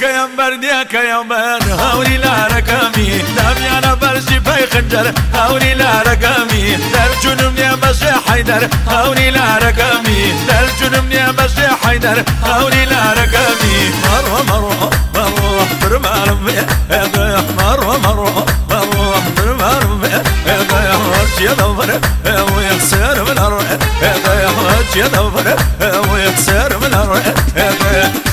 دێکەیەم بەردێکەیەمەن هەوری لارەکەمی دەمیانە بەرزی پەی خنجەر هەوری لارەکەمی دەرچونم نیە بەشێ حیدەر هەوری لارەکەمی دەرچونم نیە بەشێ حیدەر هەوری لارەکەمی مەڕۆ مەڕۆ مەڕۆ فرمانم مەڕۆ مەڕۆ مەڕۆ فرمانم چیە دەوبەرە وەیەکسەر من ئەڕێ چیە دەوبەرە وەیەکسەر من ئەڕێ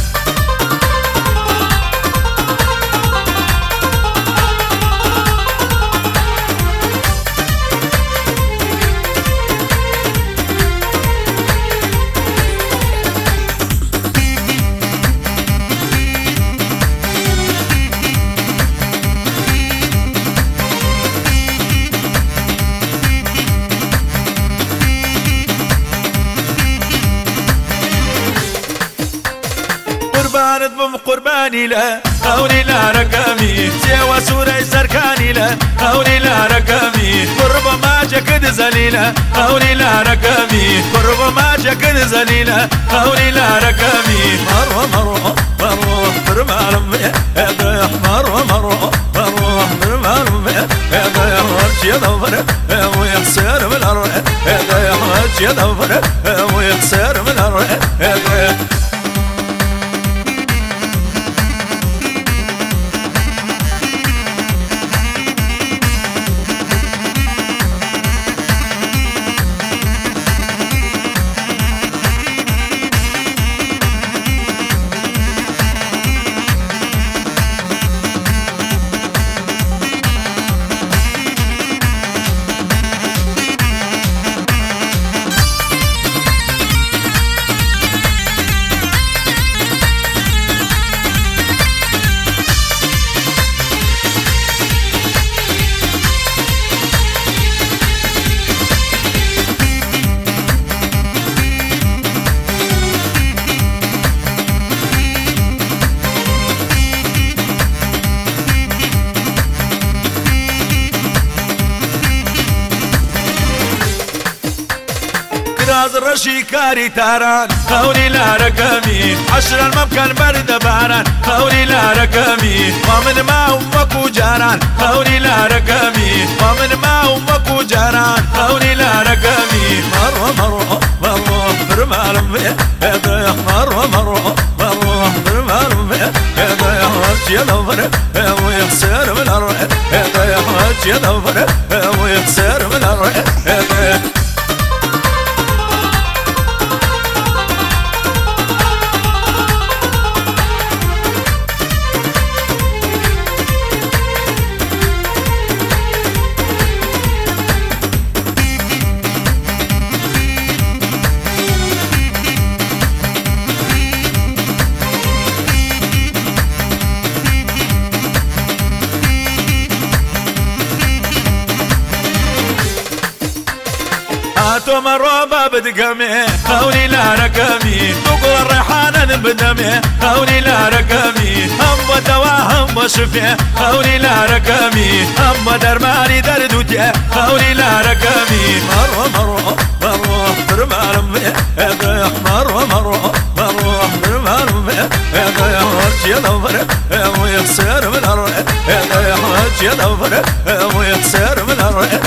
قربانت بم قرباني لا. هوني لا رقمي. سوى سوري سركاني لا. هوني لا رقمي. قرب ما جكد زليلة. هوني لا رقمي. قرب ما جكد زليلة. هوني لا رقمي. مرة مرة مرة فرمان مرة مرة مرة فرمان هذا يا رجي ظفر؟ ويخسر من رجي ظفر؟ ويخسر من الأرض؟ راز رشي كاري تاران هوني لا رقمي عشر المبكن برد باران هوني لا رقمي ما من ما أمك جاران هوني لا رقمي ما من ما أمك جاران هوني لا رقمي مرة مرة مرة برمال هذا مرة مرة مرة برمال هذا يا رجي الأمر ويخسر من الرأي هذا يا رجي الأمر ويخسر من الرأي هاتو مروبة بدقمي. هوني لا رقمي. تقول الريحانة بدمي هوني لا رقمي. هم دوا هم شفي هوني لا رقمي. هم درماني دردوتي. هوني لا رقمي. مرة مرة مرة برمال مرة مرة مرة برمال يا رجي الأمر ويخسر من الرأي يا رجي الأمر ويخسر من الرأي